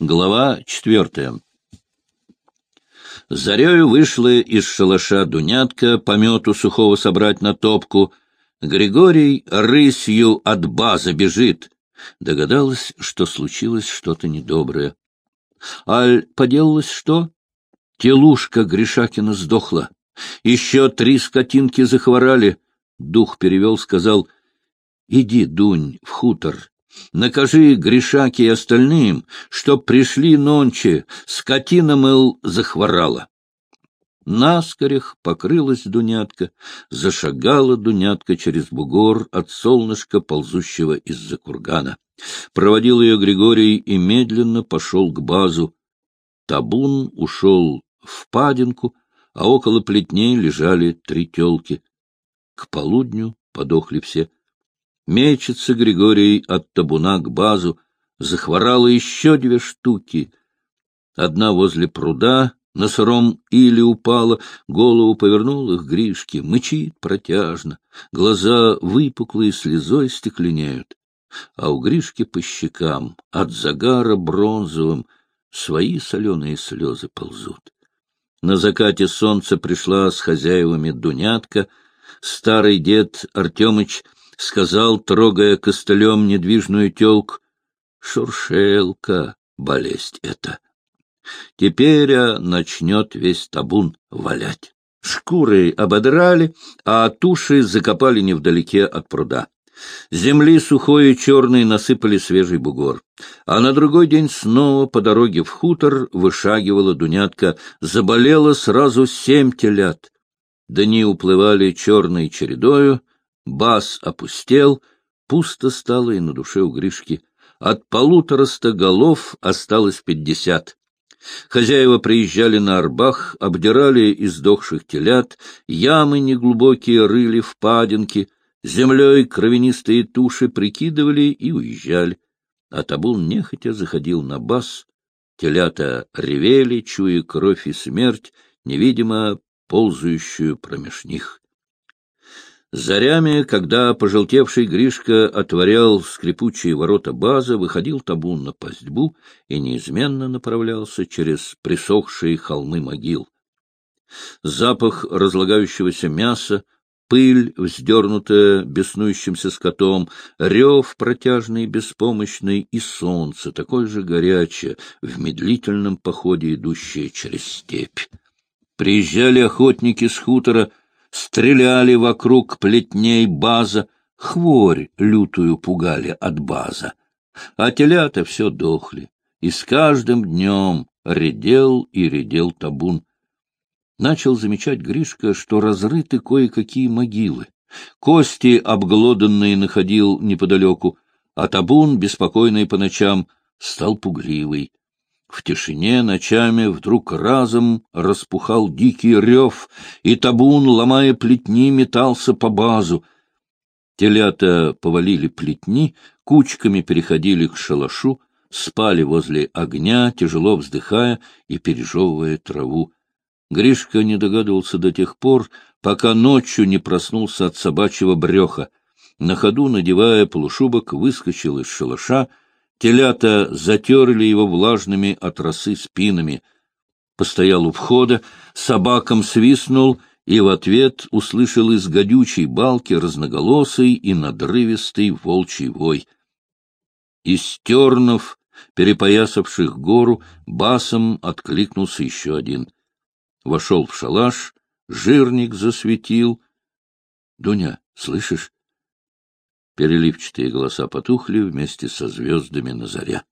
Глава четвертая. Зарею вышла из шалаша Дунятка помету сухого собрать на топку. Григорий рысью от базы бежит. Догадалась, что случилось что-то недоброе. Аль, поделалось что? Телушка Гришакина сдохла. Еще три скотинки захворали. Дух перевел, сказал, — Иди, Дунь, в хутор, Накажи Гришаке и остальным, чтоб пришли нонче, скотина, мыл, захворала. Наскорях покрылась Дунятка, зашагала Дунятка через бугор от солнышка, ползущего из-за кургана. Проводил ее Григорий и медленно пошел к базу. Табун ушел в падинку, а около плетней лежали три телки. К полудню подохли все. Мечется Григорий от табуна к базу, захворало еще две штуки. Одна возле пруда, на сыром или упала, голову повернул их Гришке, мычит протяжно, глаза выпуклые слезой стекленеют. А у Гришки по щекам от загара бронзовым свои соленые слезы ползут. На закате солнца пришла с хозяевами Дунятка, старый дед Артемыч — сказал, трогая костылем недвижную телку. — Шуршелка, болезнь это. Теперь а, начнет весь табун валять. Шкуры ободрали, а туши закопали невдалеке от пруда. Земли сухой и черной насыпали свежий бугор. А на другой день снова по дороге в хутор вышагивала Дунятка. Заболело сразу семь телят. Дни уплывали черной чередою, Бас опустел, пусто стало и на душе у Гришки. От полутораста голов осталось пятьдесят. Хозяева приезжали на Арбах, обдирали издохших телят, ямы неглубокие рыли в падинки, землей кровянистые туши прикидывали и уезжали. А табун нехотя заходил на бас, телята ревели, чуя кровь и смерть, невидимо ползающую промеж них. Зарями, когда пожелтевший Гришка отворял скрипучие ворота базы, выходил табун на пастьбу и неизменно направлялся через присохшие холмы могил. Запах разлагающегося мяса, пыль, вздернутая беснующимся скотом, рев протяжный беспомощный и солнце, такое же горячее, в медлительном походе идущее через степь. Приезжали охотники с хутора — стреляли вокруг плетней база, хворь лютую пугали от база. А телята все дохли, и с каждым днем редел и редел табун. Начал замечать Гришка, что разрыты кое-какие могилы. Кости обглоданные находил неподалеку, а табун, беспокойный по ночам, стал пугливый. В тишине ночами вдруг разом распухал дикий рев, и табун, ломая плетни, метался по базу. Телята повалили плетни, кучками переходили к шалашу, спали возле огня, тяжело вздыхая и пережевывая траву. Гришка не догадывался до тех пор, пока ночью не проснулся от собачьего бреха. На ходу, надевая полушубок, выскочил из шалаша — Телята затерли его влажными от росы спинами. Постоял у входа, собакам свистнул и в ответ услышал из гадючей балки разноголосый и надрывистый волчий вой. Из тернов, перепоясавших гору, басом откликнулся еще один. Вошел в шалаш, жирник засветил. — Дуня, слышишь? Переливчатые голоса потухли вместе со звездами на заря.